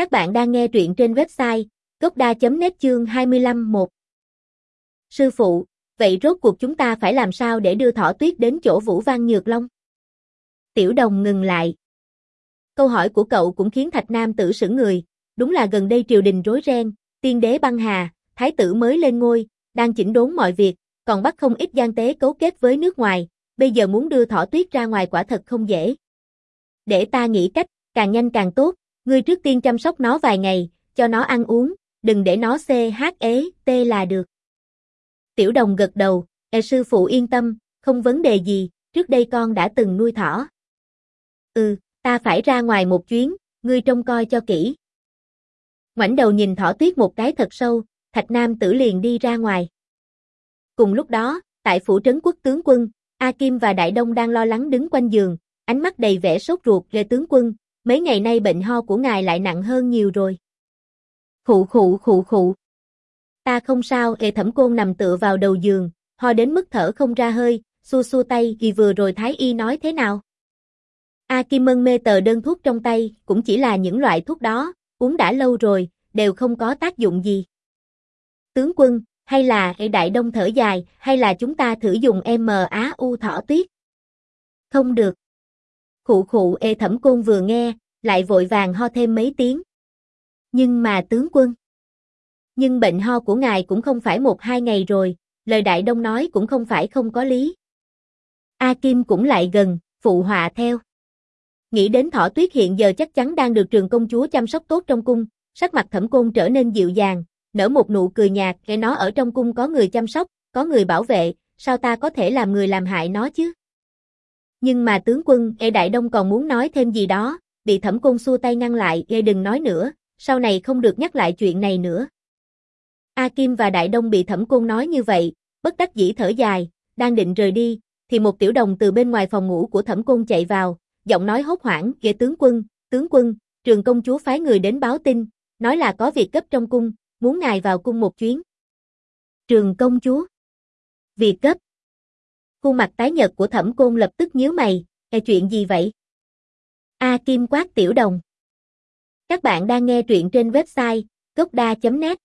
Các bạn đang nghe truyện trên website gocda.net chương 25 1. Sư phụ, vậy rốt cuộc chúng ta phải làm sao để đưa thỏ tuyết đến chỗ Vũ Văn Nhược Long? Tiểu đồng ngừng lại. Câu hỏi của cậu cũng khiến Thạch Nam tử sững người, đúng là gần đây triều đình rối ren, tiên đế băng hà, thái tử mới lên ngôi, đang chỉnh đốn mọi việc, còn bắt không ít gian tế cấu kết với nước ngoài, bây giờ muốn đưa thỏ tuyết ra ngoài quả thật không dễ. Để ta nghĩ cách, càng nhanh càng tốt, ngươi trước tiên chăm sóc nó vài ngày, cho nó ăn uống, đừng để nó CH ế, T là được. Tiểu đồng gật đầu, e sư phụ yên tâm, không vấn đề gì, trước đây con đã từng nuôi thỏ. Ừ, ta phải ra ngoài một chuyến, ngươi trông coi cho kỹ. Ngoảnh đầu nhìn thỏ tuyết một cái thật sâu, Thạch Nam tử liền đi ra ngoài. Cùng lúc đó, tại phủ trấn quốc tướng quân, A Kim và Đại Đông đang lo lắng đứng quanh giường, ánh mắt đầy vẻ sốt ruột về tướng quân, mấy ngày nay bệnh ho của ngài lại nặng hơn nhiều rồi. Khụ khụ khụ khụ. Ta không sao, ề thẩm côn nằm tựa vào đầu giường, ho đến mức thở không ra hơi, xua xua tay vì vừa rồi Thái Y nói thế nào. A Kim mân mê tờ đơn thuốc trong tay, cũng chỉ là những loại thuốc đó, uống đã lâu rồi, đều không có tác dụng gì. Tướng quân, hay là hệ đại đông thở dài, hay là chúng ta thử dùng MAU thỏ tuyết? Không được. Khụ khụ ê thẩm côn vừa nghe, lại vội vàng ho thêm mấy tiếng. Nhưng mà tướng quân. Nhưng bệnh ho của ngài cũng không phải một hai ngày rồi, lời đại đông nói cũng không phải không có lý. A Kim cũng lại gần, phụ họa theo. Nghĩ đến thỏ tuyết hiện giờ chắc chắn đang được trường công chúa chăm sóc tốt trong cung, sắc mặt thẩm côn trở nên dịu dàng, nở một nụ cười nhạt, nghe nó ở trong cung có người chăm sóc, có người bảo vệ, sao ta có thể làm người làm hại nó chứ? Nhưng mà tướng quân, e Đại Đông còn muốn nói thêm gì đó, bị thẩm côn xua tay ngăn lại, e đừng nói nữa, sau này không được nhắc lại chuyện này nữa. A Kim và Đại Đông bị thẩm côn nói như vậy, bất đắc dĩ thở dài, đang định rời đi, thì một tiểu đồng từ bên ngoài phòng ngủ của thẩm côn chạy vào, giọng nói hốt hoảng, ghê tướng quân, tướng quân, trường công chúa phái người đến báo tin, nói là có việc cấp trong cung, muốn ngài vào cung một chuyến. Trường công chúa. Việc cấp. Khuôn mặt tái nhợt của thẩm côn lập tức nhíu mày, là chuyện gì vậy? A Kim quát tiểu đồng. Các bạn đang nghe truyện trên website gocda.net